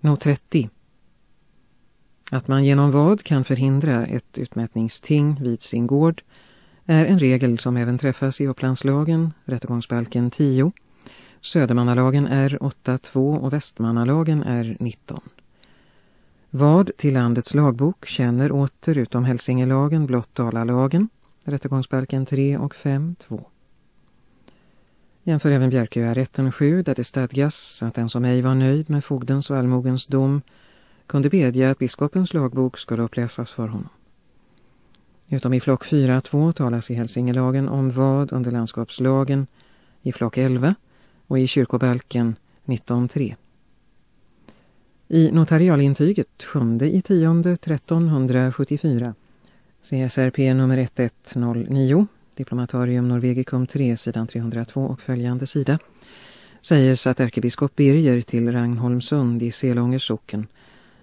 Not 30. Att man genom vad kan förhindra ett utmätningsting vid sin gård är en regel som även träffas i Upplandslagen, rättegångsbalken 10, Södermannalagen är 8.2 och Västmannalagen är 19. Vad till landets lagbok känner åter utom Hälsingelagen blott Dalalagen, rättegångsbalken 3 och 5.2. Jämför även Bjärköarätten 7 där det stadgas att den som ej var nöjd med fogdens och allmogens dom kunde bedja att biskopens lagbok skulle uppläsas för honom. Utom i flock 4.2 talas i Hälsingelagen om vad under landskapslagen i flock 11 och i kyrkobalken 19.3. I notarialintyget 7 i 10 1374 CSRP nummer 1109 Diplomatarium Norvegicum 3 sidan 302 och följande sida sägs att ärkebiskop Birger till Ragnholmsund i Selångers socken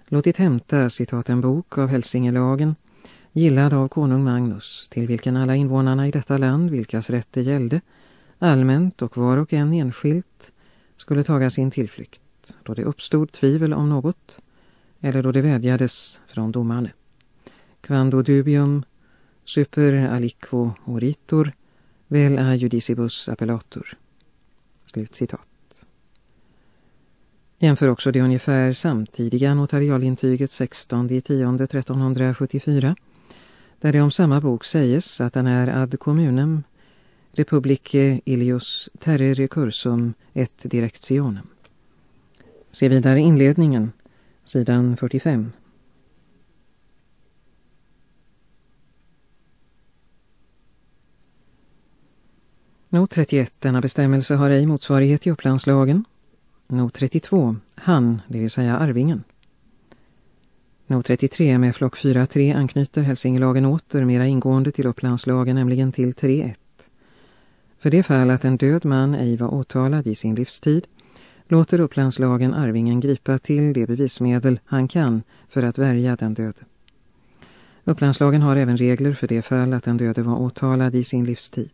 låtit hämta citat en bok av Hälsingelagen gillad av konung Magnus till vilken alla invånarna i detta land vilkas rätt det gällde allmänt och var och en enskilt skulle taga sin tillflykt då det uppstod tvivel om något eller då det vädjades från domarne. Quando dubium super aliquo oritur vel a judicibus appellator. Slutcitat. Jämför också det ungefär samtidiga notarialintyget 16 i 10 1374 där det om samma bok sägs att den är ad communem republice ilius terre recursum et directionem. Se vidare inledningen, sidan 45. Not 31. Denna bestämmelse har ej motsvarighet i upplandslagen. Not 32. Han, det vill säga arvingen. Not 33 med flock 4.3 anknyter Hälsingelagen åter mera ingående till upplandslagen, nämligen till 3.1. För det fall att en död man ej var åtalad i sin livstid låter upplandslagen arvingen gripa till det bevismedel han kan för att värja den döde. Upplandslagen har även regler för det fall att den döde var åtalad i sin livstid.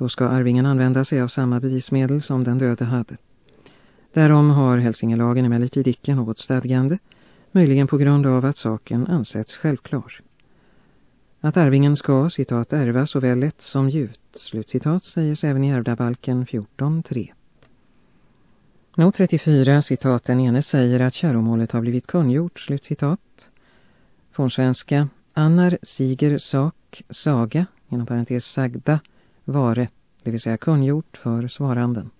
Då ska arvingen använda sig av samma bevismedel som den döde hade. Därom har Hälsingelagen emellertid icke något stadgande, möjligen på grund av att saken ansetts självklar. Att arvingen ska, citat, ärva såväl lätt som djupt, slutcitat, sägs även i ärvdabalken 14.3. Not 34, citat, den ene säger att käromålet har blivit kungjort, slutcitat. Från svenska, annar, siger, sak, saga, inom parentes sagda, vare, det vill säga kungjort för svaranden.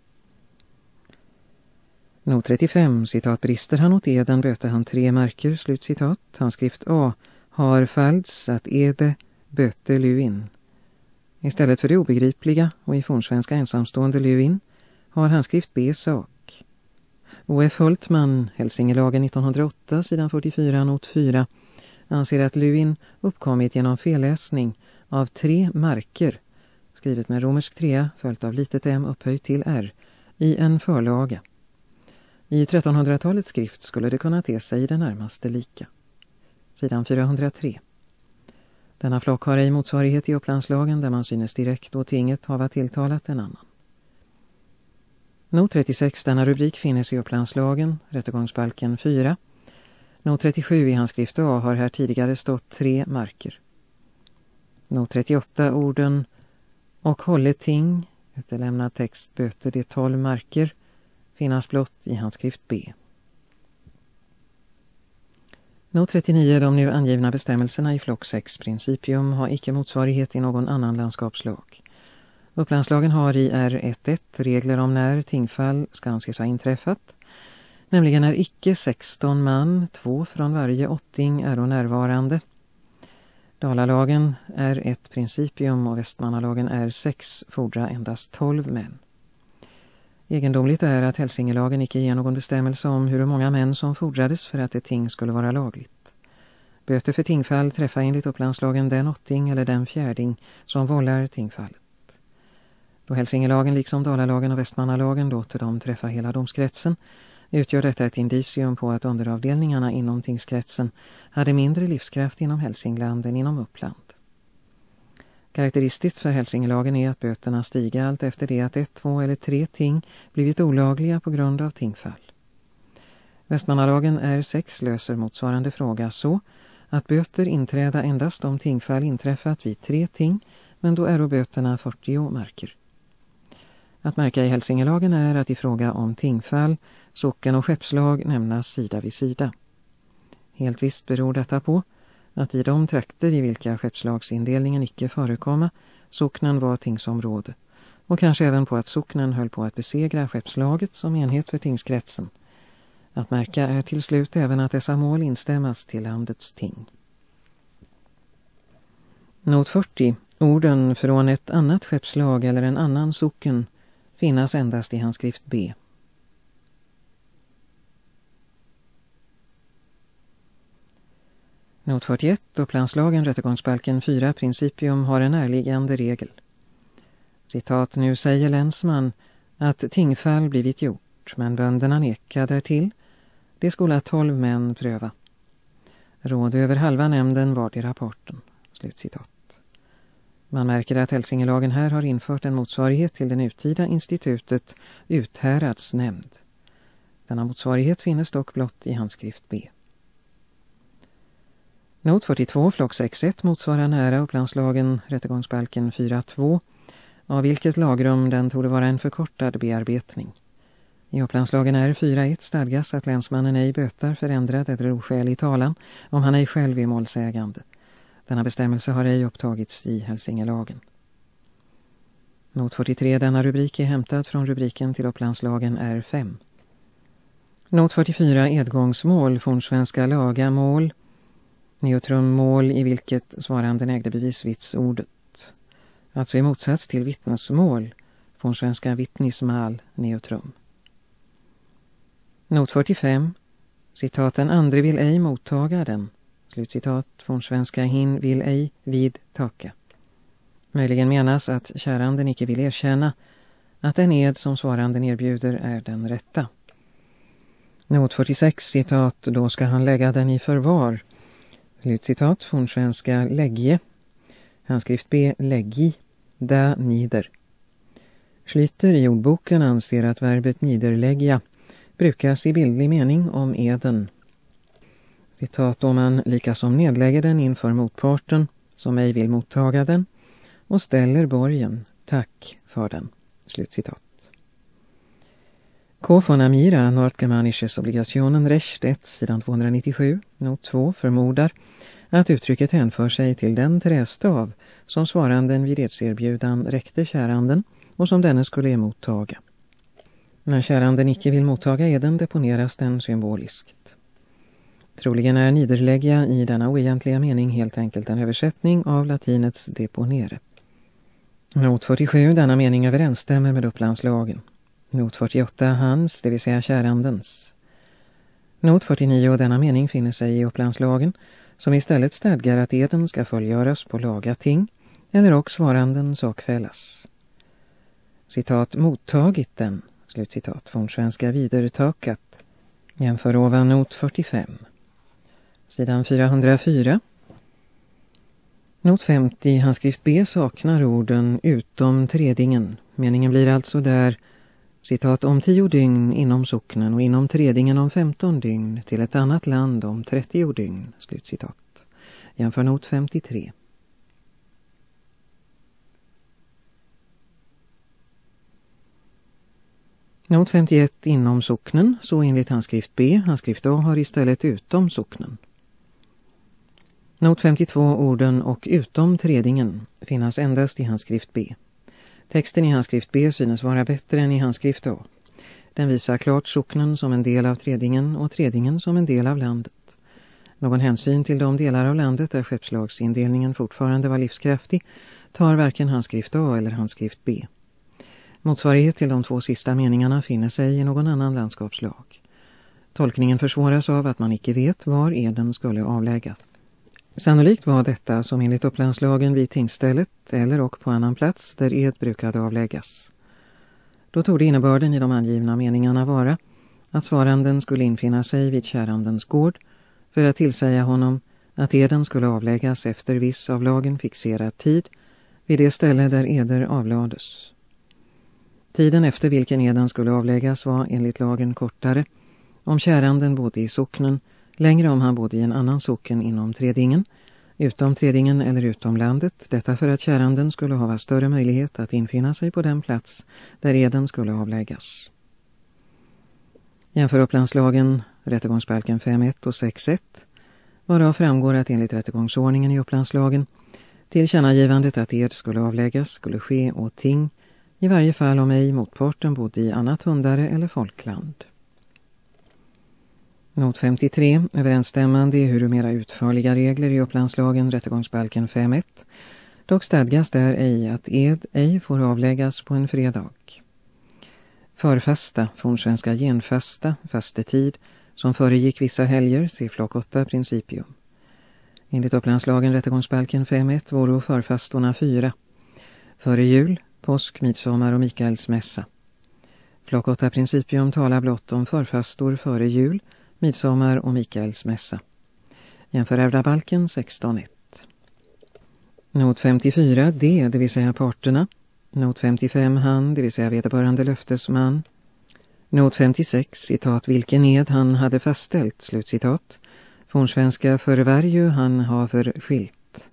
Not 35, citat, brister han åt eden böter han tre marker, slutcitat. Handskrift A har fallts att ede böter luin. Istället för det obegripliga och i fornsvenska ensamstående luin har handskrift B sak. O.F. Hultman, Hälsingelagen 1908, sidan 44, not 4, anser att luin uppkommit genom felläsning av tre marker skrivet med romersk trea följt av litet m upphöjt till r, i en förlaga. I 1300-talets skrift skulle det kunna te sig i det närmaste lika. Sidan 403. Denna flock har ej motsvarighet i upplandslagen där man synes direkt och tinget hava tilltalat en annan. Not 36, denna rubrik finnes i upplandslagen, rättegångsbalken 4. Not 37 i handskrift A har här tidigare stått tre marker. Not 38, orden och hålle ting, utelämnad text böter de tolv marker, finnas blott i handskrift B. Not 39, de nu angivna bestämmelserna i flock 6 principium har icke motsvarighet i någon annan landskapslag. Upplandslagen har i R11 regler om när tingfall ska anses ha inträffat, nämligen när icke 16 man, två från varje åtting, är närvarande, Dalalagen är ett principium och Västmannalagen är sex, fordra endast tolv män. Egendomligt är att Hälsingelagen icke ger någon bestämmelse om hur många män som fordrades för att ett ting skulle vara lagligt. Böter för tingfall träffar enligt upplandslagen den åtting eller den fjärding som vållar tingfallet. Då Hälsingelagen liksom Dalalagen och Västmannalagen låter dem träffa hela domskretsen utgör detta ett indicium på att underavdelningarna inom tingskretsen hade mindre livskraft inom Hälsingland än inom Uppland. Karaktäristiskt för Hälsingelagen är att böterna stiger allt efter det att ett, två eller tre ting blivit olagliga på grund av tingfall. Västmanalagen är sex löser motsvarande fråga så att böter inträda endast om tingfall inträffat vid tre ting, men då är böterna 40 marker. Att märka i Hälsingelagen är att i fråga om tingfall, socken och skeppslag nämnas sida vid sida. Helt visst beror detta på att i de trakter i vilka skeppslagsindelningen icke förekomma, socknen var tingsområde och kanske även på att socknen höll på att besegra skeppslaget som enhet för tingskretsen. Att märka är till slut även att dessa mål instämmas till landets ting. Not 40. Orden från ett annat skeppslag eller en annan socken finnas endast i handskrift B. Not 41 och planslagen rättegångsbalken 4 principium har en närliggande regel. Citat, nu säger länsman att tingfall blivit gjort, men bönderna nekade därtill. Det skulle tolv män pröva. Råd över halva nämnden var i rapporten. Slutcitat. Man märker att Hälsingelagen här har infört en motsvarighet till det nutida institutet uthäradsnämnd. Denna motsvarighet finnes dock blott i handskrift B. Not 42, flock 6.1 motsvarar nära upplandslagen rättegångsbalken 4.2 av vilket lagrum den torde vara en förkortad bearbetning. I upplandslagen R4.1 stadgas att länsmannen ej bötar förändrad eller oskälig talan om han ej själv är målsägande. Denna bestämmelse har ej upptagits i Hälsingelagen. Not 43, denna rubrik är hämtad från rubriken till upplandslagen R5. Not 44, edgångsmål, fornsvenska laga mål, neutronmål i vilket svaranden ägde bevisvitsordet. Alltså i motsats till vittnesmål, fornsvenska vittnismal, neutrum. Not 45, Citat, den andre vill ej mottaga den, Slutcitat från svenska hin vill ej vid taka. Möjligen menas att käranden icke vill erkänna att den ed som svaranden erbjuder är den rätta. Not 46, citat, då ska han lägga den i förvar. Slutcitat från svenska lägge. Handskrift B, läggi, da nider. Schlyter i ordboken anser att verbet niderlägga brukas i bildlig mening om eden citat, då man lika som nedlägger den inför motparten som ej vill mottaga den och ställer borgen, tack för den. Slutcitat. K. von Amira, Nordgermanisches Obligationen Recht 1, sidan 297, not 2, förmodar att uttrycket hänför sig till den trästav som svaranden vid edserbjudan räckte käranden och som denne skulle emottaga. När käranden icke vill mottaga eden deponeras den symboliskt. Troligen är niderlägga i denna oegentliga mening helt enkelt en översättning av latinets deponere. Not 47, denna mening överensstämmer med upplandslagen. Not 48, hans, det vill säga kärandens. Not 49, och denna mening finner sig i upplandslagen, som istället stadgar att eden ska fullgöras på laga ting, eller också svaranden sakfällas. Citat, mottagit den, slutcitat, från svenska vidertakat. Jämför ovan not 45. Sidan 404. Not 50, handskrift B saknar orden utom tredingen. Meningen blir alltså där citat om tio dygn inom socknen och inom tredingen om 15 dygn till ett annat land om 30 dygn. Slutcitat. Jämför not 53. Not 51 inom socknen, så enligt handskrift B. Handskrift A har istället utom socknen. Not 52 orden och utom tredingen finnas endast i handskrift B. Texten i handskrift B synes vara bättre än i handskrift A. Den visar klart socknen som en del av tredingen och tredingen som en del av landet. Någon hänsyn till de delar av landet där skeppslagsindelningen fortfarande var livskraftig tar varken handskrift A eller handskrift B. Motsvarighet till de två sista meningarna finner sig i någon annan landskapslag. Tolkningen försvåras av att man icke vet var eden skulle avläggas. Sannolikt var detta som enligt upplandslagen vid tingsstället eller och på annan plats där ed brukade avläggas. Då tog det innebörden i de angivna meningarna vara att svaranden skulle infinna sig vid kärandens gård för att tillsäga honom att eden skulle avläggas efter viss av lagen fixerad tid vid det ställe där eder avlades. Tiden efter vilken eden skulle avläggas var enligt lagen kortare om käranden bodde i socknen, längre om han bodde i en annan socken inom Tredingen, utom Tredingen eller utom landet, detta för att käranden skulle ha större möjlighet att infinna sig på den plats där eden skulle avläggas. Jämför upplandslagen, rättegångsbalken 5.1 och 6.1, varav framgår att enligt rättegångsordningen i upplandslagen tillkännagivandet att ed skulle avläggas skulle ske åt ting, i varje fall om ej motparten bodde i annat hundare eller folkland. Not 53, överensstämmande i hur mera utförliga regler i upplandslagen rättegångsbalken 5.1. Dock stadgas där ej att ed ej får avläggas på en fredag. Förfasta, fornsvenska genfasta, fastetid, som föregick vissa helger, se flock 8 principium. Enligt upplandslagen rättegångsbalken 5.1 vore förfastorna fyra. Före jul, påsk, midsommar och Mikaelsmässa. Flock 8 principium talar blott om förfastor före jul, midsommar och Mikaels mässa. Jämför ärvdabalken 16.1. Not 54 D, det vill säga parterna. Not 55 han, det vill säga vederbörande löftesman. Not 56, citat, vilken ed han hade fastställt, slutcitat. Fornsvenska förvärju han har förskilt.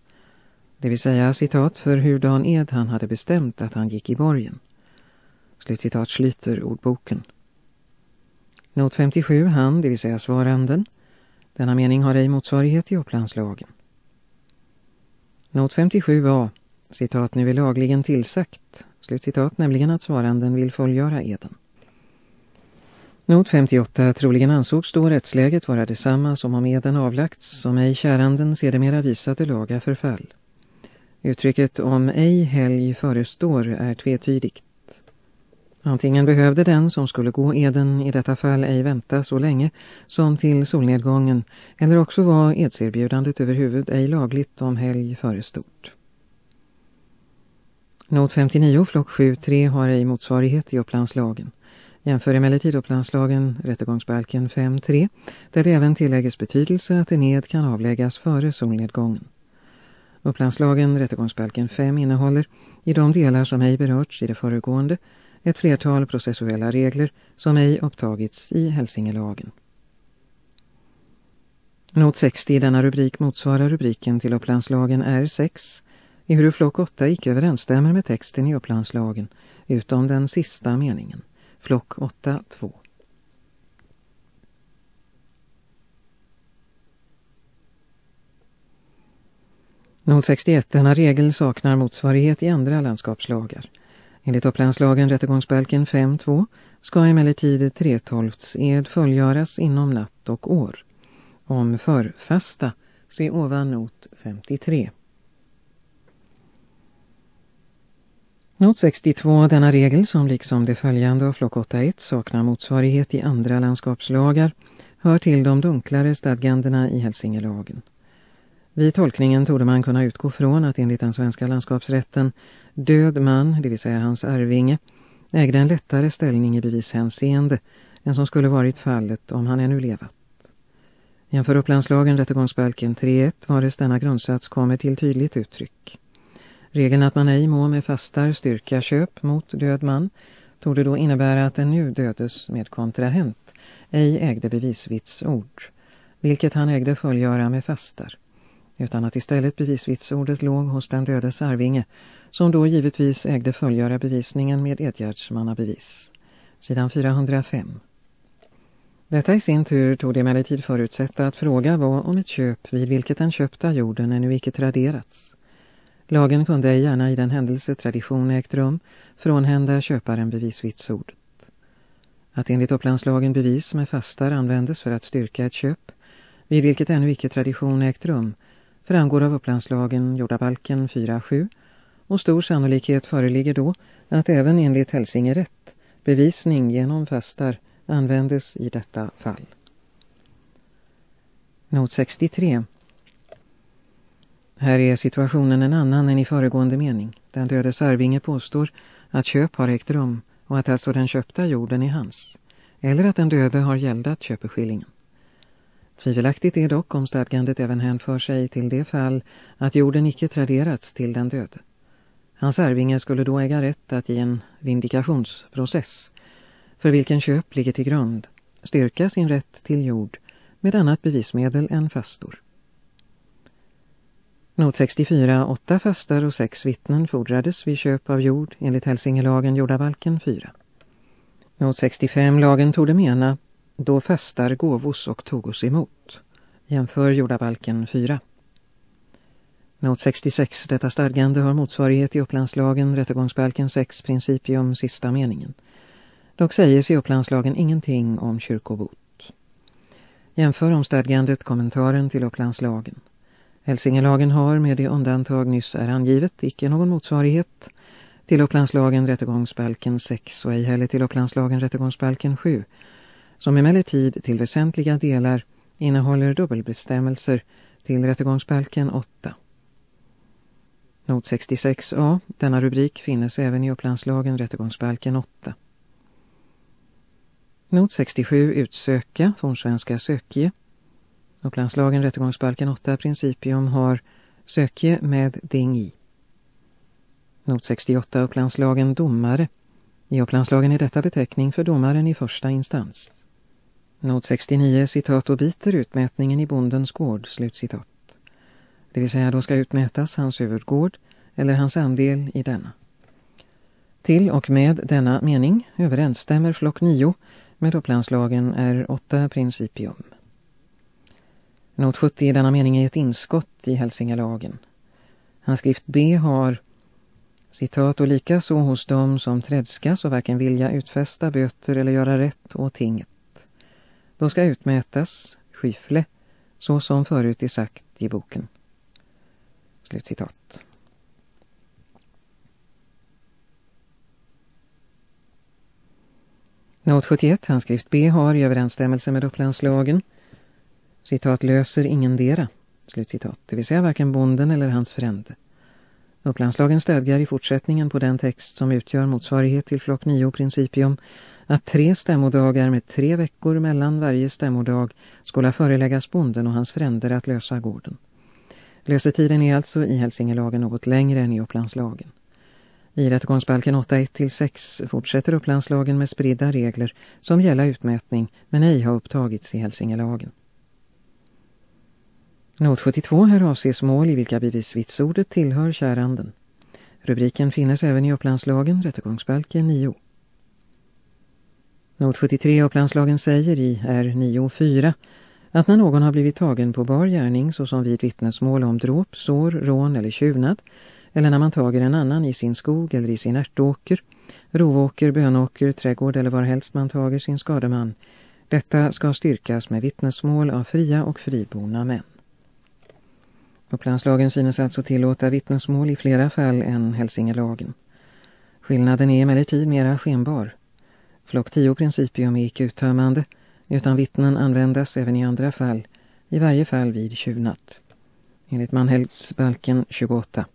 Det vill säga, citat, för hur dan ed han hade bestämt att han gick i borgen. Slutcitat sluter ordboken. Not 57 han, det vill säga svaranden. Denna mening har ej motsvarighet i upplandslagen. Not 57a, citat nu är lagligen tillsagt, slutcitat nämligen att svaranden vill fullgöra eden. Not 58 troligen ansågs då rättsläget vara detsamma som om eden avlagts som ej käranden sedermera visade laga förfall. Uttrycket om ej helg förestår är tvetydigt. Antingen behövde den som skulle gå eden i detta fall ej vänta så länge som till solnedgången eller också var edserbjudandet överhuvud ej lagligt om helg förestort. Not 59 flock 7.3 har ej motsvarighet i upplandslagen. Jämför emellertid upplandslagen rättegångsbalken 5.3 där det även tillägges betydelse att en ed kan avläggas före solnedgången. Upplandslagen rättegångsbalken 5 innehåller i de delar som ej berörts i det föregående ett flertal processuella regler som ej upptagits i Hälsingelagen. Not 60 i denna rubrik motsvarar rubriken till Upplandslagen R6, ehuru flock 8 icke överensstämmer med texten i Upplandslagen, utom den sista meningen, flock 8.2. Not 61, denna regel saknar motsvarighet i andra landskapslagar. Enligt upplandslagen rättegångsbalken 5.2 ska emellertid tretolftsed fullgöras inom natt och år. Om förfasta, se ovan not 53. Not 62, denna regel som liksom det följande av flock 8.1 saknar motsvarighet i andra landskapslagar, hör till de dunklare stadgandena i Hälsingelagen. Vid tolkningen torde man kunna utgå från att enligt den svenska landskapsrätten död man, det vill säga hans arvinge, ägde en lättare ställning i bevishänseende än som skulle varit fallet om han ännu levat. Jämför upplandslagen rättegångsbalken 3.1 vares denna grundsats kommer till tydligt uttryck. Regeln att man ej må med fastar styrka köp mot död man torde då innebära att den nu dödes med kontrahent ej ägde bevisvitsord, vilket han ägde fullgöra med fastar utan att istället bevisvitsordet låg hos den dödes arvinge, som då givetvis ägde fullgöra bevisningen med edgärdsmannabevis. Sidan 405. Detta i sin tur tog det emellertid förutsätta att fråga var om ett köp vid vilket den köpta jorden ännu icke traderats. Lagen kunde ej gärna i den händelse tradition ägt rum frånhända köparen bevisvitsordet. Att enligt upplandslagen bevis med fastar användes för att styrka ett köp, vid vilket ännu icke tradition ägt rum, framgår av upplandslagen jordabalken 4.7 och stor sannolikhet föreligger då att även enligt Hälsingerätt bevisning genom fastar användes i detta fall. Not 63. Här är situationen en annan än i föregående mening. Den dödes arvinge påstår att köp har ägt rum och att alltså den köpta jorden är hans. Eller att den döde har gäldat köpeskillingen. Tvivelaktigt är dock om stadgandet även hänför sig till det fall att jorden icke traderats till den döde. Hans arvinge skulle då äga rätt att i en vindikationsprocess, för vilken köp ligger till grund, styrka sin rätt till jord med annat bevismedel än fastor. Not 64, åtta fastar och sex vittnen fordrades vid köp av jord enligt Hälsingelagen jordabalken 4. Not 65, lagen tog det mena då fastar gåvos och togos emot. Jämför jordabalken 4. Not 66, detta stadgande har motsvarighet i upplandslagen rättegångsbalken 6 principium sista meningen. Dock sägs i upplandslagen ingenting om kyrkobot. Jämför om stadgandet kommentaren till upplandslagen. Hälsingelagen har med det undantag nyss är angivet icke någon motsvarighet till upplandslagen rättegångsbalken 6 och ej heller till upplandslagen rättegångsbalken 7 som emellertid till väsentliga delar innehåller dubbelbestämmelser till rättegångsbalken 8. Not 66a, denna rubrik finnes även i upplandslagen rättegångsbalken 8. Not 67 utsöka, fornsvenska sökje. Upplandslagen rättegångsbalken 8 principium har sökje med ding i. Not 68 upplandslagen domare. I upplandslagen är detta beteckning för domaren i första instans. Not 69 citat och biter utmätningen i bondens gård, slutcitat. Det vill säga då ska utmätas hans huvudgård eller hans andel i denna. Till och med denna mening överensstämmer flock 9 med upplandslagen är 8 principium. Not 70 i denna mening är ett inskott i Hälsingelagen. Handskrift B har citat och lika så hos dem som trädskas och varken vilja utfästa böter eller göra rätt åt tinget. Då ska utmätas, skyfle, så som förut är sagt i boken. Slutcitat. Not 71, handskrift B, har i överensstämmelse med upplandslagen citat löser ingendera, slutcitat, det vill säga varken bonden eller hans frände. Upplandslagen stödjar i fortsättningen på den text som utgör motsvarighet till flock 9 principium att tre stämmodagar med tre veckor mellan varje stämmodag skulle föreläggas bonden och hans fränder att lösa gården. Lösetiden är alltså i Hälsingelagen något längre än i Upplandslagen. I rättegångsbalken 8.1-6 fortsätter Upplandslagen med spridda regler som gäller utmätning men ej har upptagits i Hälsingelagen. Not 72 här avses mål i vilka bevisvitsordet tillhör käranden. Rubriken finnes även i Upplandslagen, rättegångsbalken 9. Not 73 Upplandslagen säger i R9.4 att när någon har blivit tagen på bar gärning såsom vid vittnesmål om dråp, sår, rån eller tjuvnad eller när man tager en annan i sin skog eller i sin ärtåker, rovåker, bönåker, trädgård eller varhelst man tager sin skademan. Detta ska styrkas med vittnesmål av fria och friborna män. Upplandslagen synes alltså tillåta vittnesmål i flera fall än Hälsingelagen. Skillnaden är emellertid mera skenbar. Flock 10 principium är icke uttömmande utan vittnen användas även i andra fall, i varje fall vid tjuvnatt. Enligt Manhälsbalken 28.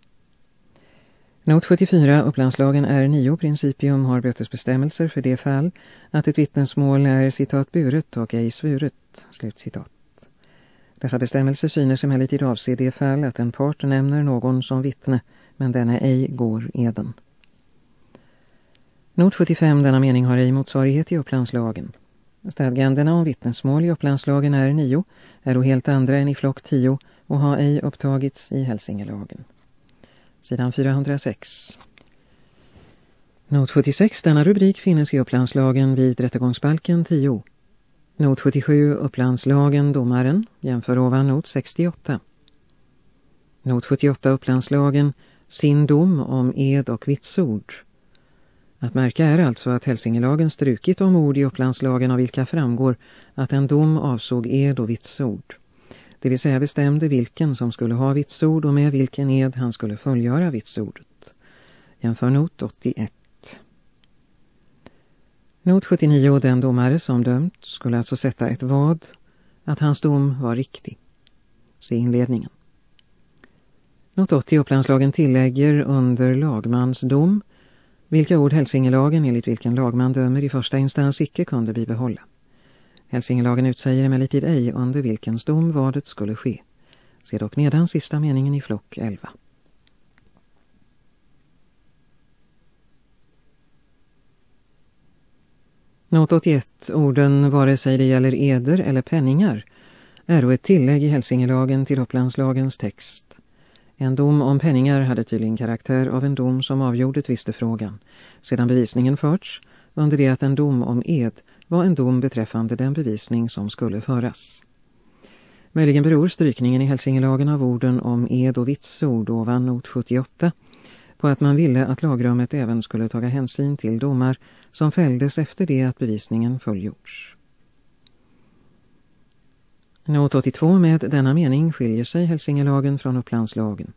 Not 74, upplandslagen är 9 principium har bötesbestämmelser för det fall att ett vittnesmål är citat buret och ej svuret, slutcitat. Dessa bestämmelser synes emellertid avse det fall att en part nämner någon som vittne men denna ej går eden. Not 75, denna mening har ej motsvarighet i upplandslagen. Stadgandena om vittnesmål i upplandslagen är nio, är då helt andra än i flock 10 och har ej upptagits i Hälsingelagen. Sidan 406. Not 76, denna rubrik finnes i upplandslagen vid rättegångsbalken 10. Not 77, upplandslagen, domaren, jämför ovan not 68. Not 78, upplandslagen, sin dom om ed och vitsord. Att märka är alltså att Hälsingelagen strukit om ord i upplandslagen av vilka framgår att en dom avsåg ed och vitsord. Det vill säga bestämde vilken som skulle ha vitsord och med vilken ed han skulle fullgöra vitsordet. Jämför not 81. Not 79 och den domare som dömt skulle alltså sätta ett vad att hans dom var riktig. Se inledningen. Not 80 upplandslagen tillägger under lagmans dom vilka ord Hälsingelagen enligt vilken lagman dömer i första instans icke kunde bibehålla. Hälsingelagen utsäger emellertid ej under vilken dom vadet skulle ske. Se dock nedan sista meningen i flock 11. Not 81, orden vare sig det gäller eder eller penningar, är då ett tillägg i Hälsingelagen till Upplandslagens text. En dom om penningar hade tydligen karaktär av en dom som avgjorde tvistefrågan, sedan bevisningen förts, under det att en dom om ed var en dom beträffande den bevisning som skulle föras. Möjligen beror strykningen i Hälsingelagen av orden om ed och vitsord ovan not 78 på att man ville att lagrummet även skulle taga hänsyn till domar som fälldes efter det att bevisningen fullgjorts. Not 82 med denna mening skiljer sig Hälsingelagen från Upplandslagen.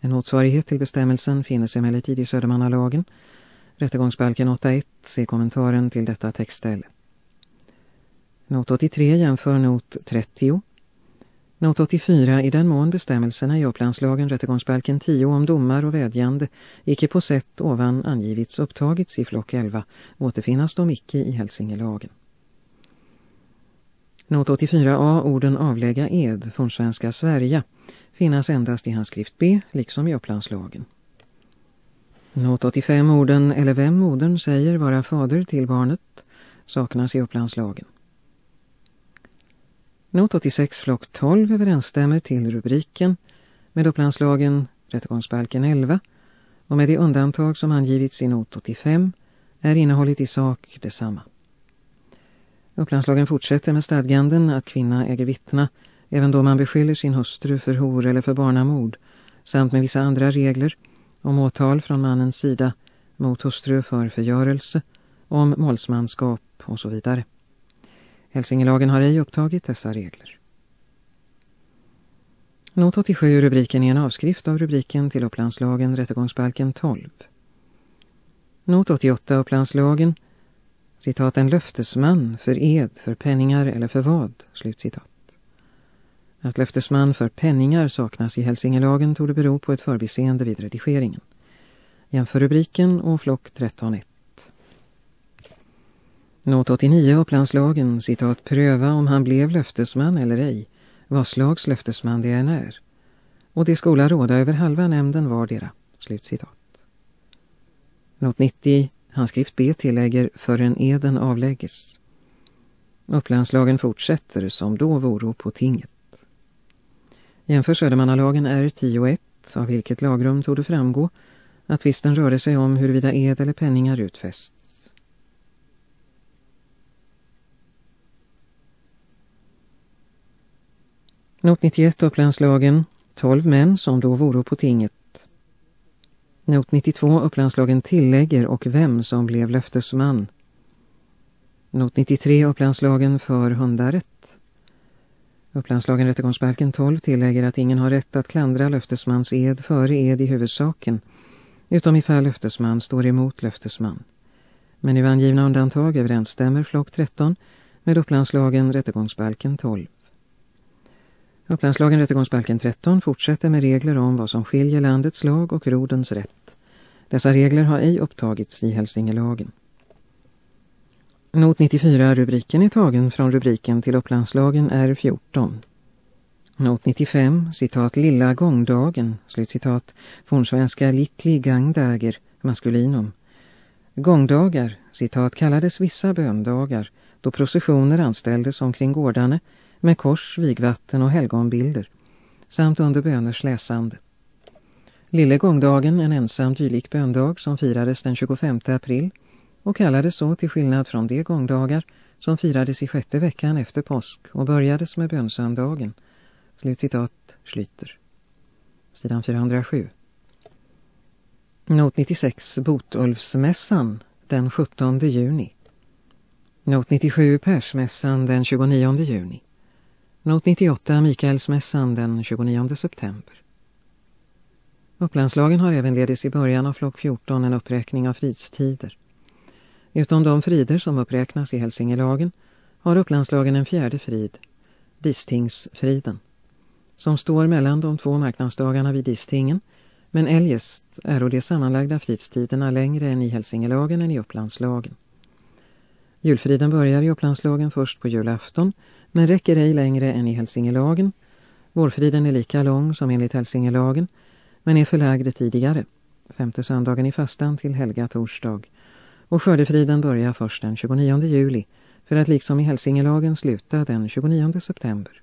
En motsvarighet till bestämmelsen finns emellertid i Södermannalagen. Rättegångsbalken 8.1 ser kommentaren till detta textställe. Not 83 jämför not 30 Not 84 i den mån bestämmelserna i Upplandslagen rättegångsbalken 10 om domar och vädjande icke på sätt ovan angivits upptagits i flock 11 återfinnas de icke i Hälsingelagen. Not 84a orden avlägga ed från svenska Sverige finnas endast i handskrift B liksom i Upplandslagen. Not 85 orden eller vem modern säger vara fader till barnet saknas i Upplandslagen. Not 86 flock 12 överensstämmer till rubriken med Upplandslagen rättegångsbalken 11 och med det undantag som angivits i not 85 är innehållet i sak detsamma. Upplandslagen fortsätter med stadganden att kvinna äger vittna även då man beskyller sin hustru för hor eller för barnamord samt med vissa andra regler om åtal från mannens sida mot hustru för förgörelse, om målsmanskap och så vidare. Hälsingelagen har ej upptagit dessa regler. Not 87 rubriken är en avskrift av rubriken till Upplandslagen rättegångsbalken 12. Not 88 Upplandslagen citat en löftesman för ed, för penningar eller för vad, slutcitat. Att löftesman för penningar saknas i Hälsingelagen tog det bero på ett förbiseende vid redigeringen. Jämför rubriken och flock 13.1. Not 89 Upplandslagen, citat, pröva om han blev löftesman eller ej, vad slags löftesman det än är. Och det skola råda över halva nämnden vardera, slutcitat. Not 90, handskrift B tillägger förrän eden avlägges. Upplandslagen fortsätter som då voro på tinget. Jämför Södermannalagen R10.1, av vilket lagrum tog det framgå att tvisten rörde sig om huruvida ed eller penningar utfäst. Not 91 Upplandslagen, 12 män som då vore på tinget. Not 92 Upplandslagen tillägger och vem som blev löftesman. Not 93 Upplandslagen för hundaret. Upplandslagen rättegångsbalken 12 tillägger att ingen har rätt att klandra löftesmans ed före ed i huvudsaken, utom ifall löftesman står emot löftesman. Men nu angivna undantag överensstämmer flock 13 med Upplandslagen rättegångsbalken 12. Upplandslagen rättegångsbalken 13 fortsätter med regler om vad som skiljer landets lag och rodens rätt. Dessa regler har ej upptagits i Hälsingelagen. Not 94 rubriken är tagen från rubriken till Upplandslagen R14. Not 95, citat lilla gångdagen, slutcitat, fornsvenska litli gangdager, maskulinum. Gångdagar, citat, kallades vissa böndagar då processioner anställdes omkring gårdarna med kors, vigvatten och helgonbilder samt under böners läsande. Lille gångdagen, en ensam dylik böndag som firades den 25 april och kallades så till skillnad från de gångdagar som firades i sjätte veckan efter påsk och börjades med bönsöndagen. Slutcitat Schlyter. Sidan 407. Not 96 Botulfsmässan den 17 juni. Not 97 Persmässan den 29 juni. Not 98 Mikaelsmässan den 29 september. Upplandslagen har ävenledes i början av flock 14 en uppräkning av fridstider. Utom de frider som uppräknas i Hälsingelagen har Upplandslagen en fjärde frid, Distingsfriden, som står mellan de två marknadsdagarna vid Distingen, men eljest är de sammanlagda fridstiderna längre än i Hälsingelagen än i Upplandslagen. Julfriden börjar i Upplandslagen först på julafton men räcker ej längre än i Hälsingelagen. Vårfriden är lika lång som enligt Hälsingelagen men är förlagd tidigare, femte söndagen i fastan till helga torsdag och skördefriden börjar först den 29 juli för att liksom i Hälsingelagen sluta den 29 september.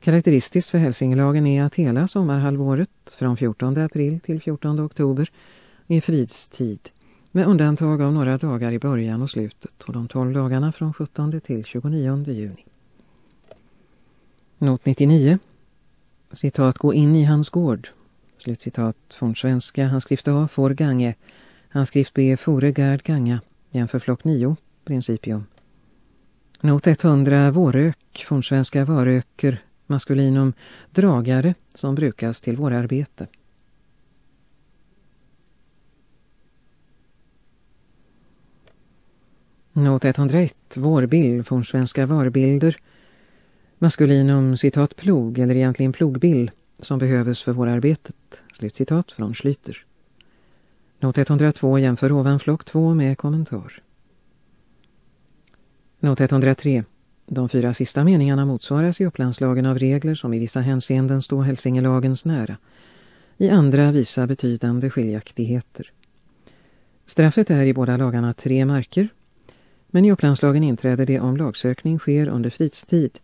Karaktäristiskt för Hälsingelagen är att hela sommarhalvåret från 14 april till 14 oktober är fridstid med undantag av några dagar i början och slutet och de 12 dagarna från 17 till 29 juni. Not 99. Citat gå in i hans gård. Slutcitat från svenska. Handskrift A får gange. Handskrift B fore gard ganga. Jämför flock 9. Principium. Not 100 vårök. Från svenska varöker. Maskulinum dragare som brukas till vårarbete. Not 101. Vårbild. Från svenska varbilder maskulinum citat plog eller egentligen plogbill som behövs för vårarbetet. Slutcitat från Schlyter. Not 102 jämför ovan flock 2 med kommentar. Not 103. De fyra sista meningarna motsvaras i upplandslagen av regler som i vissa hänseenden står Hälsingelagens nära. I andra visar betydande skiljaktigheter. Straffet är i båda lagarna tre marker, men i upplandslagen inträder det om lagsökning sker under fridstid,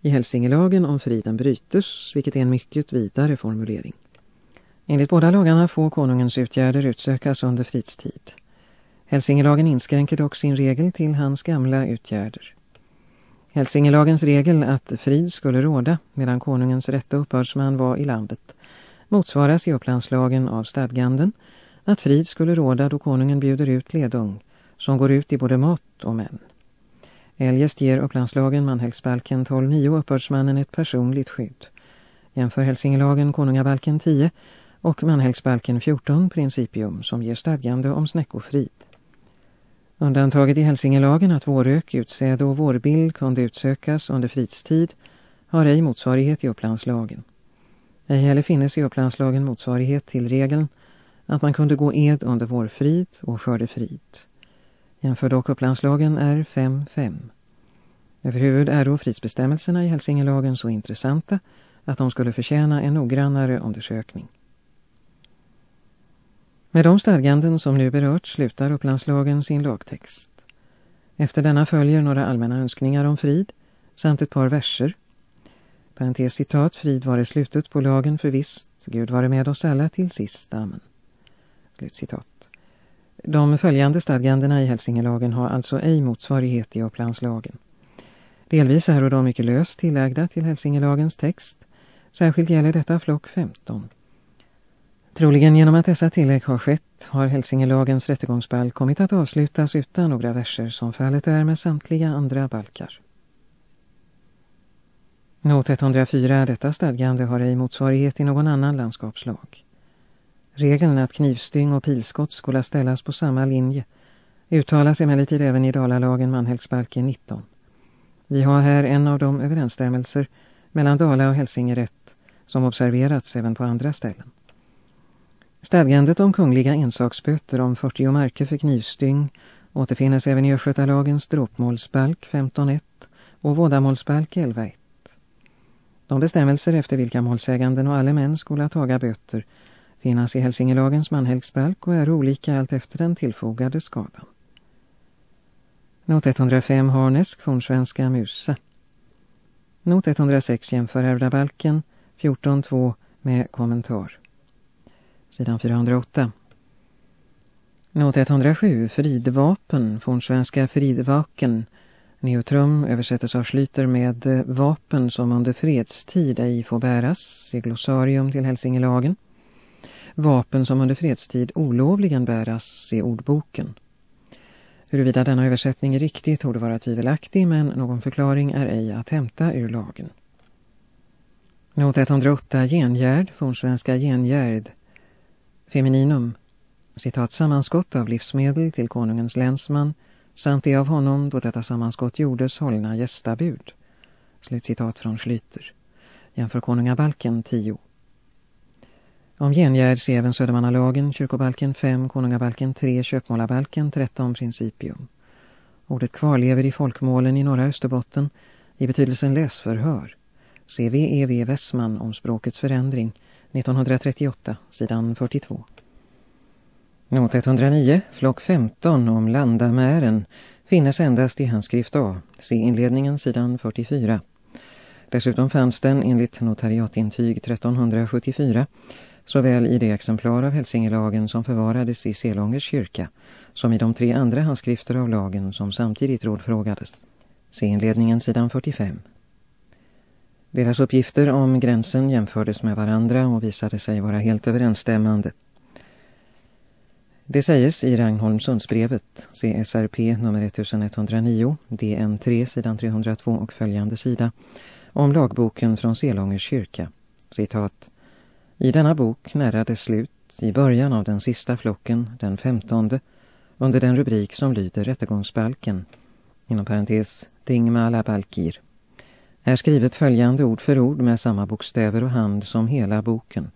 i Hälsingelagen om friden brytes, vilket är en mycket vidare formulering. Enligt båda lagarna får konungens utgärder utsökas under fridstid. Hälsingelagen inskränker dock sin regel till hans gamla utgärder. Hälsingelagens regel att frid skulle råda medan konungens rätta uppbördsman var i landet motsvaras i upplandslagen av stadganden att frid skulle råda då konungen bjuder ut ledung som går ut i både mat och män. Eljest ger upplandslagen Manhällsbalken 12.9 uppbördsmannen ett personligt skydd. Jämför Hälsingelagen Konungabalken 10 och Manhällsbalken 14 Principium som ger stadgande om snäckofrid. Undantaget i Hälsingelagen att vårök, utsäde och vårbild kunde utsökas under fridstid har ej motsvarighet i upplandslagen. Ej heller finnes i upplandslagen motsvarighet till regeln att man kunde gå ed under vårfrid och skördefrid. Jämför dock upplandslagen är 5-5. Överhuvud är då fridsbestämmelserna i Hälsingelagen så intressanta att de skulle förtjäna en noggrannare undersökning. Med de stadganden som nu berört slutar upplandslagen sin lagtext. Efter denna följer några allmänna önskningar om frid samt ett par verser. Parentes citat, frid var det slutet på lagen för visst, Gud var med oss alla till sist, amen. Slutcitat. De följande stadgandena i Hälsingelagen har alltså ej motsvarighet i Upplandslagen. Delvis är de mycket löst tillägda till Hälsingelagens text. Särskilt gäller detta flock 15. Troligen genom att dessa tillägg har skett har Hälsingelagens rättegångsbalk kommit att avslutas utan några verser som fallet är med samtliga andra balkar. Not 104, detta stadgande har ej motsvarighet i någon annan landskapslag. Regeln att knivstyng och pilskott skulle ställas på samma linje uttalas emellertid även i Dalalagen Manhälsbalken 19. Vi har här en av de överensstämmelser mellan Dala och Hälsingerätt som observerats även på andra ställen. Stadgandet om kungliga ensaksböter om 40 marker för knivstyng återfinnes även i Östgötalagens dråpmålsbalk 15.1 och vådamålsbalk 11.1. De bestämmelser efter vilka målsäganden och alla män skulle taga böter finnas i Hälsingelagens manhelgsbalk och är olika allt efter den tillfogade skadan. Not 105 Harnesk från svenska Musa. Not 106 jämför ärvdabalken 14.2 med kommentar. Sidan 408. Not 107 Fridvapen från svenska Fridvaken. Neutrum översättes av Schlyter med eh, vapen som under fredstid ej får bäras i glossarium till Hälsingelagen. Vapen som under fredstid olovligen bäras i ordboken. Huruvida denna översättning är riktig torde vara tvivelaktig men någon förklaring är ej att hämta ur lagen. Not 108 gengärd, fornsvenska gengärd. Femininum. Citat sammanskott av livsmedel till konungens länsman samt det av honom då detta sammanskott gjordes hållna gästabud. Slutcitat från Schlyter. Jämför konungabalken 10. Om gengärd även Södermannalagen, kyrkobalken 5, konungabalken 3, köpmålabalken 13 principium. Ordet kvarlever i folkmålen i norra Österbotten i betydelsen läsförhör. CVEV Westman om språkets förändring 1938, sidan 42. Not 109, flock 15 om landamären finnes endast i handskrift A, se inledningen sidan 44. Dessutom fanns den enligt notariatintyg 1374 såväl i det exemplar av Hälsingelagen som förvarades i Selångers kyrka som i de tre andra handskrifter av lagen som samtidigt rådfrågades. Se inledningen sidan 45. Deras uppgifter om gränsen jämfördes med varandra och visade sig vara helt överensstämmande. Det sägs i Ragnholmsundsbrevet, CSRP nummer 1109, DN3 sidan 302 och följande sida, om lagboken från Selångers kyrka. Citat. I denna bok nära dess slut, i början av den sista flocken, den femtonde, under den rubrik som lyder rättegångsbalken, inom parentes Dingmala Balkir, är skrivet följande ord för ord med samma bokstäver och hand som hela boken.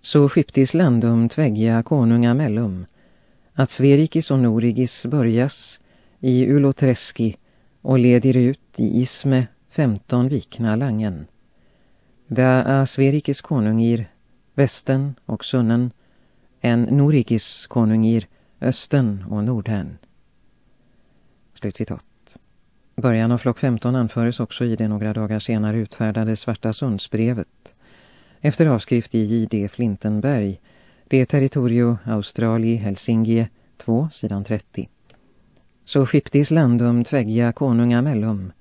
Så skiptis landum tvägja konunga mellum, att Sverikis och Norigis börjas i Ulotreski och leder ut i Isme femton vikna langen. Da a Sverikis konungir västen och sunnen, en norikis konungir östen och nordhän." Slutcitat. Början av flock 15 anföres också i det några dagar senare utfärdade Svarta Sundsbrevet. Efter avskrift i J.D. Flintenberg, det territorio Australi Helsingie 2, sidan 30. Så skiptis landum tvägja konunga mellum,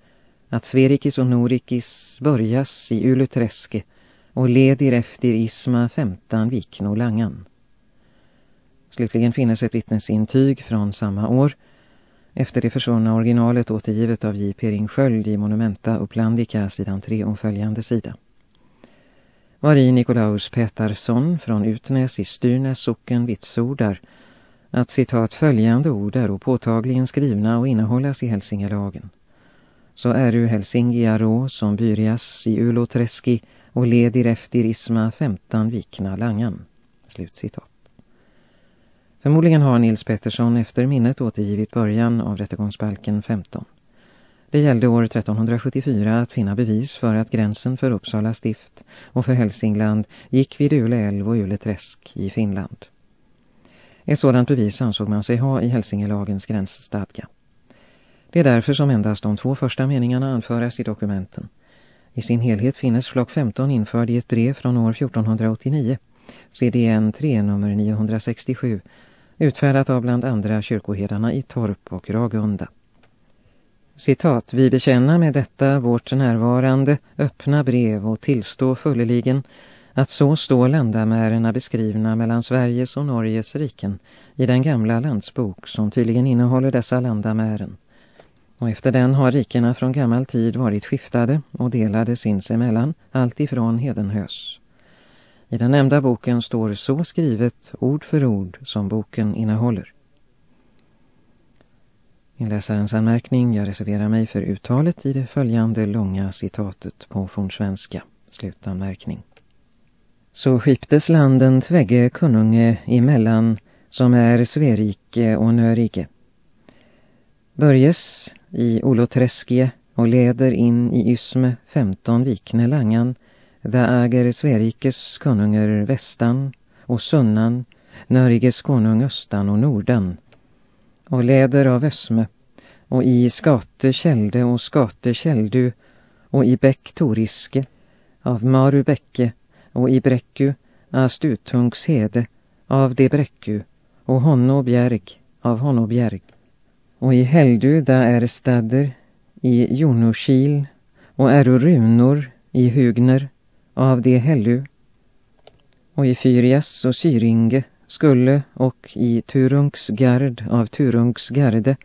att Sverikis och Norikis börjas i Uluträske och leder efter Isma 15 vikno langan. Slutligen finnes ett vittnesintyg från samma år- efter det försvunna originalet återgivet av J. P. Ringsköld i Monumenta Upplandica sidan 3 och följande sida. Marie Nikolaus Petarsson från Utnäs i Styrnäs socken vitsordar att citat följande ord är påtagligen skrivna och innehållas i Hälsingelagen. Så är du Helsingia som byrjas i Uloträski och leder efter Isma 15 vikna langan. Slutcitat. Förmodligen har Nils Pettersson efter minnet återgivit början av rättegångsbalken 15. Det gällde år 1374 att finna bevis för att gränsen för Uppsala stift och för Hälsingland gick vid Ule älv och Uleträsk i Finland. Ett sådant bevis ansåg man sig ha i Hälsingelagens gränsstadga. Det är därför som endast de två första meningarna anföras i dokumenten. I sin helhet finnes flock 15 införd i ett brev från år 1489, CDN 3 nummer 967 utfärdat av bland andra kyrkoherdarna i Torp och Ragunda. Citat, vi bekänna med detta vårt närvarande öppna brev och tillstå fulleligen att så står landamärerna beskrivna mellan Sveriges och Norges riken i den gamla landsbok som tydligen innehåller dessa landamären. Och efter den har rikena från gammal tid varit skiftade och delade sinsemellan, allt ifrån Hedenhös. I den nämnda boken står så skrivet ord för ord som boken innehåller. I läsarens anmärkning, jag reserverar mig för uttalet i det följande långa citatet på fornsvenska. Slutanmärkning. Så skiptes landen tvägge konunge emellan som är Sverike och nörige. Börjes i Oloträskie och leder in i Ysme 15 vikne langan där äger Sverikes konungar västan och sunnan, Nöriges konung östan och nordan, och leder av Ösme, och i skate kälde och skate källdu, och i bäck toriske, av Maru bäcke, och i bräcku astutungs hede, av de bräcku, och honno Bjerg, av honno Bjerg, och i Helduda är städer, i Jonokil, och äro runor, i Hugner, av det Hellu och i Fyrias och Syringe skulle och i Turungs gard av Turungs garde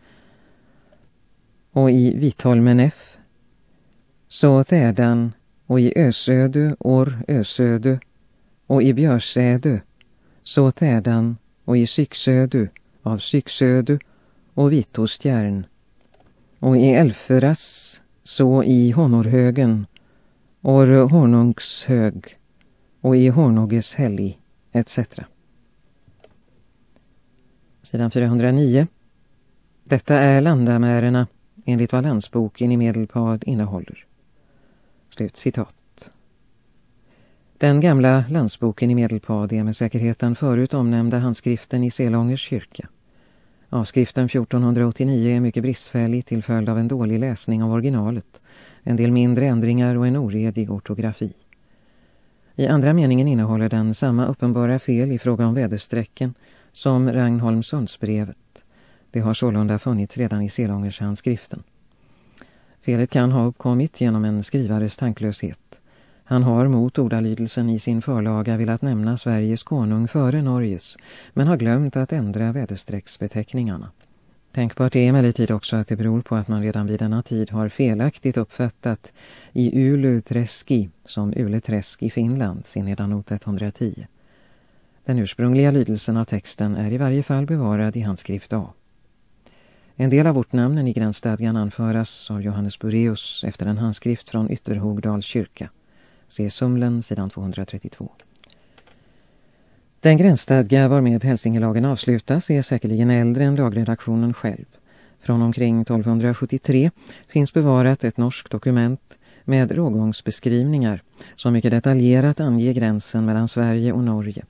och i Vitholmen F så tädan och i Ösödu or Ösödu. Och i Björsädö så tädan och i Syksödu av Syksödu och Vitostjärn och i Elferas så i Honorhögen och honungshög och i Hornoges helg etc. Sidan 409. Detta är landamärerna enligt vad landsboken i Medelpad innehåller. Slut citat. Den gamla landsboken i Medelpad är med säkerhet den förut omnämnda handskriften i Selångers kyrka. Avskriften 1489 är mycket bristfällig till följd av en dålig läsning av originalet, en del mindre ändringar och en oredig ortografi. I andra meningen innehåller den samma uppenbara fel i fråga om vädersträcken som Ragnholmsundsbrevet. Det har sålunda funnits redan i Selångershandskriften. Felet kan ha uppkommit genom en skrivares tanklöshet. Han har mot ordalydelsen i sin förlaga velat nämna Sveriges konung före Norges, men har glömt att ändra väderstrecksbeteckningarna. Tänkbart är emellertid också att det beror på att man redan vid denna tid har felaktigt uppfattat i Uluträski som Uleträsk i Finland, sin 110. Den ursprungliga lydelsen av texten är i varje fall bevarad i handskrift A. En del av ortnamnen i gränsstadgan anföras av Johannes Bureus efter en handskrift från Ytterhogdals kyrka. Se Sumlen, sidan 232. Den gränsstadga varmed Hälsingelagen avslutas är säkerligen äldre än lagredaktionen själv. Från omkring 1273 finns bevarat ett norskt dokument med rågångsbeskrivningar som mycket detaljerat anger gränsen mellan Sverige och Norge.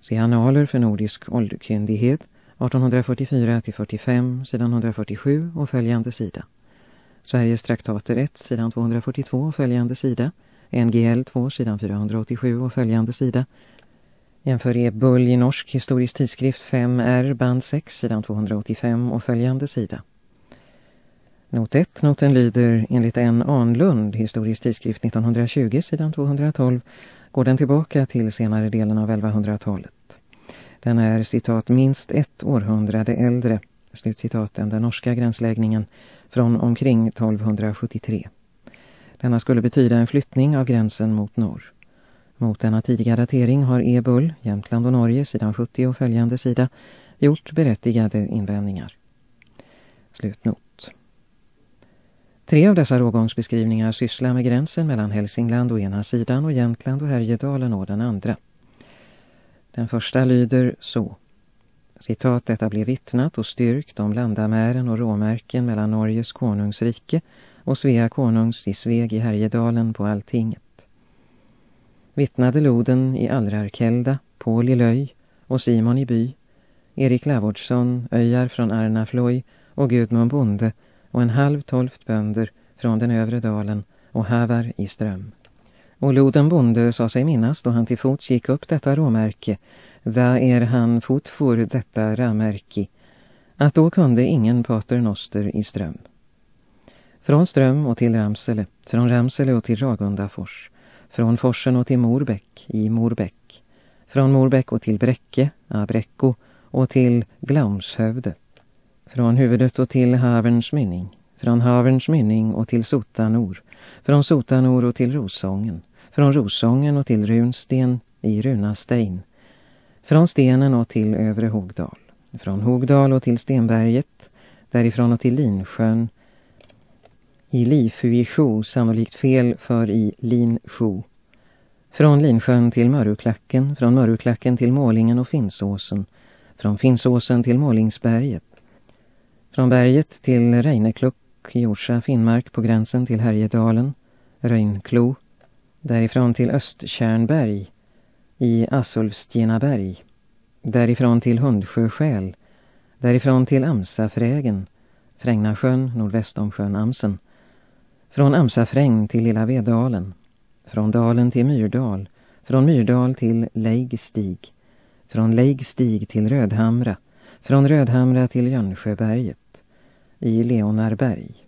Se analer för nordisk ålderkyndighet 1844-45, sidan 147 och följande sida. Sveriges traktater 1, sidan 242 och följande sida. NGL 2, sidan 487 och följande sida. Jämför E. Bull i Norsk historisk tidskrift 5R, band 6, sidan 285 och följande sida. Not 1, noten lyder enligt en Anlund, historisk tidskrift 1920, sidan 212, går den tillbaka till senare delen av 1100-talet. Den är citat minst ett århundrade äldre, slutcitat än den norska gränsläggningen, från omkring 1273. Denna skulle betyda en flyttning av gränsen mot norr. Mot denna tidiga datering har Ebull, Jämtland och Norge, sidan 70 och följande sida, gjort berättigade invändningar. Slutnot. Tre av dessa rågångsbeskrivningar sysslar med gränsen mellan Hälsingland å ena sidan och Jämtland och Härjedalen å den andra. Den första lyder så. Citat, detta blev vittnat och styrkt om landamären och råmärken mellan Norges konungsrike och Svea konungs i Sveg i Härjedalen på Alltinget. Vittnade Loden i Allrarkelda, Paul i Löj och Simon i By, Erik Lavårdsson, Öjar från Arnafloj och Gudmund Bonde och en halv tolft bönder från den övre dalen och Havar i Ström. Och Loden Bonde sa sig minnas då han till fots gick upp detta råmärke, där är han fotfor detta ramärke”, att då kunde ingen pater noster i Ström. Från Ström och till Ramsele, från Ramsele och till Ragundafors, från Forsen och till Morbäck i Morbäck, från Morbäck och till Bräcke, Abräcko och till Glaumshövde, från huvudet och till Haverns mynning, från Haverns mynning och till Sotanor, från Sotanor och till Rosången, från Rosången och till Runsten i Runastein, från Stenen och till Övre Hogdal, från Hogdal och till Stenberget, därifrån och till Linsjön, i Lifuisjo, sannolikt fel för i Linsjo. Från Linsjön till Mörruklacken, från Mörruklacken till Målingen och Finsåsen, från Finsåsen till Målingsberget, från berget till Reinekluck, Jorsa Finnmark på gränsen till Härjedalen, Röjnklo, därifrån till Östkärnberg, i Assulfstjenaberg, därifrån till Hundsjöskäl, därifrån till Amsafrägen, Frängnasjön, nordväst om sjön Amsen, från Amsafräng till Lilla Vedalen, från dalen till Myrdal, från Myrdal till Leigstig, från Leigstig till Rödhamra, från Rödhamra till Jönsjöberget, i Leonarberg,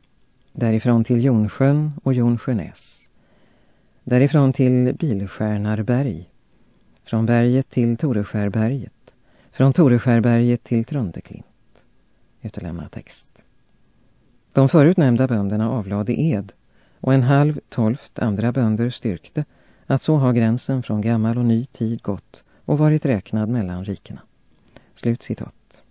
därifrån till Jonsjön och Jonsjönäs, därifrån till Bilskärnarberg, från berget till Toreskärberget, från Toreskärberget till Trundeklint. Utelämna text. De förutnämnda bönderna avlade ed och en halv tolft andra bönder styrkte att så har gränsen från gammal och ny tid gått och varit räknad mellan rikena. Slut citat.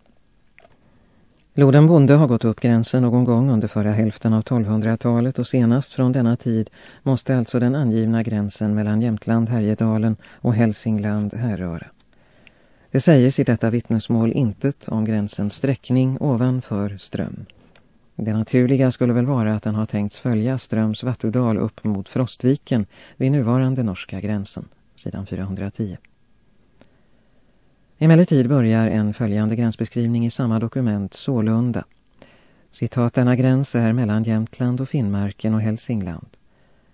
Loden bonde har gått upp gränsen någon gång under förra hälften av 1200-talet och senast från denna tid måste alltså den angivna gränsen mellan Jämtland, Härjedalen och Hälsingland härröra. Det sägs i detta vittnesmål intet om gränsens sträckning ovanför ström. Det naturliga skulle väl vara att den har tänkts följa Ströms Vattudal upp mot Frostviken vid nuvarande norska gränsen. sidan 410. Emellertid börjar en följande gränsbeskrivning i samma dokument sålunda. Citat, denna gräns är mellan Jämtland och Finnmarken och Hälsingland.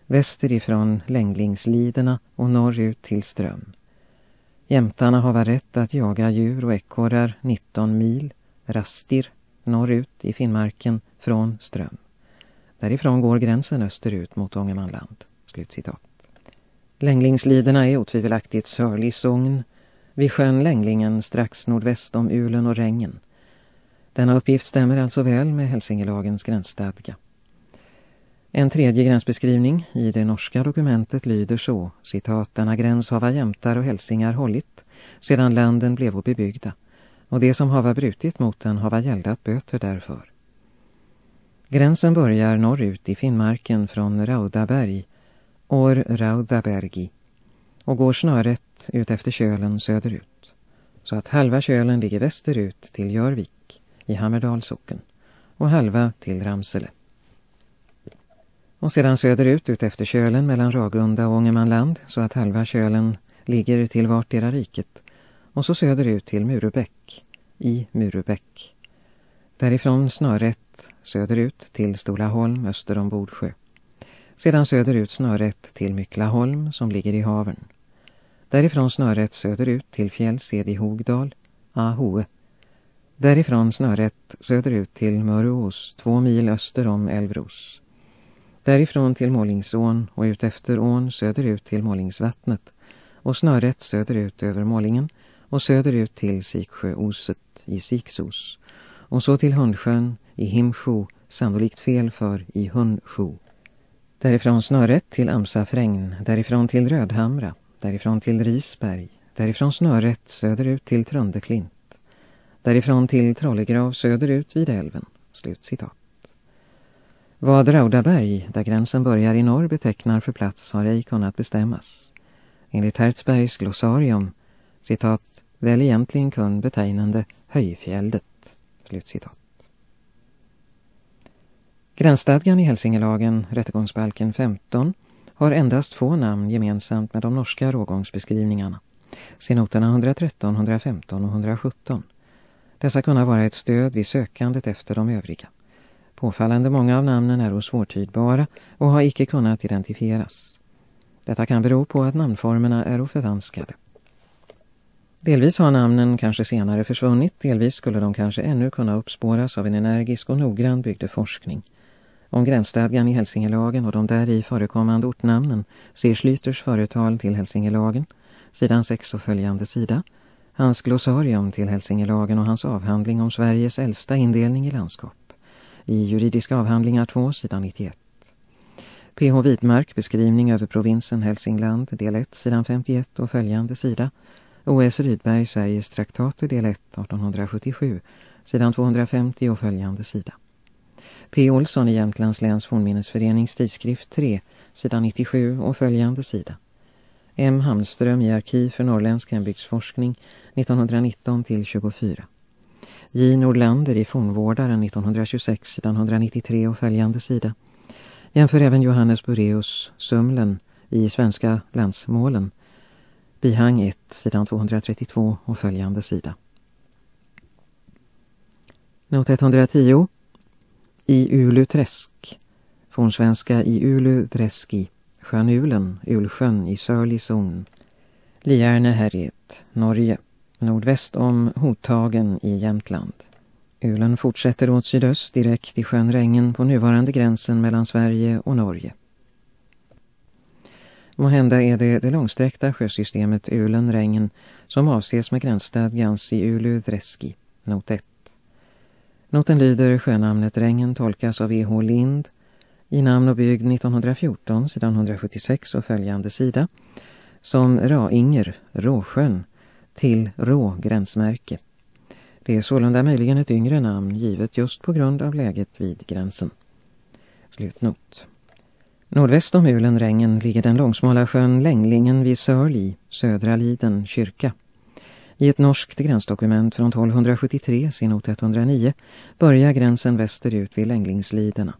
Västerifrån Länglingsliderna och norrut till Ström. Jämtarna har rätt att jaga djur och ekorrar 19 mil, rastir, norrut i Finnmarken från Ström. Därifrån går gränsen österut mot Ångermanland. Slutcitat. Länglingsliderna är otvivelaktigt Sörlig sogn vid sjön Länglingen strax nordväst om Ulen och Rängen. Denna uppgift stämmer alltså väl med Hälsingelagens gränsstadga. En tredje gränsbeskrivning i det norska dokumentet lyder så, citat, denna gräns hava jämtar och hälsingar hållit sedan landen blev bebyggda och det som hava brutit mot den hava gäldat böter därför. Gränsen börjar norrut i Finnmarken från Raudaberg, Or Raudabergi, och går snöret ut efter kölen söderut, så att halva kölen ligger västerut till Jörvik i Hammerdalsocken och halva till Ramsele. Och sedan söderut ut efter kölen mellan Ragunda och Ångermanland så att halva kölen ligger till vartdera riket och så söderut till Murubäck i Murubäck. Därifrån söderut till Stolaholm öster om Bordsjö. Sedan söderut snöret till Mycklaholm som ligger i havern. Därifrån snöret söderut till Fjällsed i Hogdal, Ahoe. Därifrån snöret söderut till Mörås, två mil öster om Älvros. Därifrån till Målingsån och ut efter ån söderut till Målingsvattnet och snöret söderut över Målingen och söderut till Siksjöoset i Siksos och så till Hundsjön i Himsjo, sannolikt fel för i Hundsjo. Därifrån snöret till Amsafrängn, därifrån till Rödhamra, därifrån till Risberg, därifrån snöret söderut till Trundeklint, därifrån till Trollegrav söderut vid älven. Slut citat. Vad Raudaberg, där gränsen börjar i norr, betecknar för plats har ej kunnat bestämmas. Enligt Hertzbergs glossarium, citat, väl egentligen kun betegnande höjfjäldet, slutcitat. Gränsstadgan i Hälsingelagen, rättegångsbalken 15, har endast få namn gemensamt med de norska rågångsbeskrivningarna. Se noterna 113, 115 och 117. Dessa kunna vara ett stöd vid sökandet efter de övriga. Påfallande många av namnen är svårtydbara och har icke kunnat identifieras. Detta kan bero på att namnformerna är förvanskade. Delvis har namnen kanske senare försvunnit, delvis skulle de kanske ännu kunna uppspåras av en energisk och noggrann bygdeforskning. Om gränsstadgan i Hälsingelagen och de där i förekommande ortnamnen ser Slyters företal till Hälsingelagen, sidan 6 och följande sida, hans glossarium till Hälsingelagen och hans avhandling om Sveriges äldsta indelning i landskap i juridiska avhandlingar 2, sidan 91. P.H. Widmark, beskrivning över provinsen Hälsingland, del 1, sidan 51 och följande sida. O.S. Rydberg, Sveriges traktater, del 1, 1877, sidan 250 och följande sida. P. Olsson i Jämtlands läns fornminnesförenings tidskrift 3, sidan 97 och följande sida. M. Hamström i arkiv för norrländsk hembygdsforskning 1919-24. J. Nordlander i Fornvårdaren 1926, sidan 193 och följande sida. Jämför även Johannes Bureus Sumlen i Svenska landsmålen. Bihang 1, sidan 232 och följande sida. Not 110. I Uluträsk. Fornsvenska i Uluträski. Sjön Ulen, Ulsjön i Sörlig zon. Lierne Härjet, Norge nordväst om Hotagen i Jämtland. Ulen fortsätter åt sydöst direkt i sjön Rängen på nuvarande gränsen mellan Sverige och Norge. Måhända är det det långsträckta sjösystemet Ulen-Rängen som avses med gränsstadgans i Ulu-Dreski, not 1. Noten lyder sjönamnet Rängen tolkas av E.H. Lind i namn och byggd 1914, sidan 176 och följande sida, som Rainger, Råsjön, till rå gränsmärke. Det är sålunda möjligen ett yngre namn givet just på grund av läget vid gränsen. Slutnot. Nordväst om Ulenrängen ligger den långsmala sjön Länglingen vid Sörli, södra Liden, kyrka. I ett norskt gränsdokument från 1273, sin not 109, börjar gränsen västerut vid Länglingsliderna.